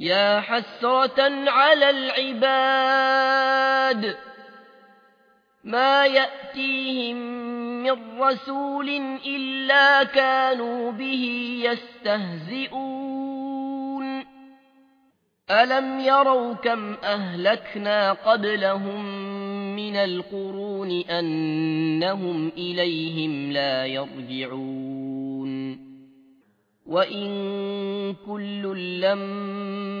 يا حسرة على العباد. ما يأتيهم من رسول إلا كانوا به يستهزئون. ألم يروا كم أهلكنا قبلهم من القرون أنهم إليهم لا يرجعون. وإن كل لما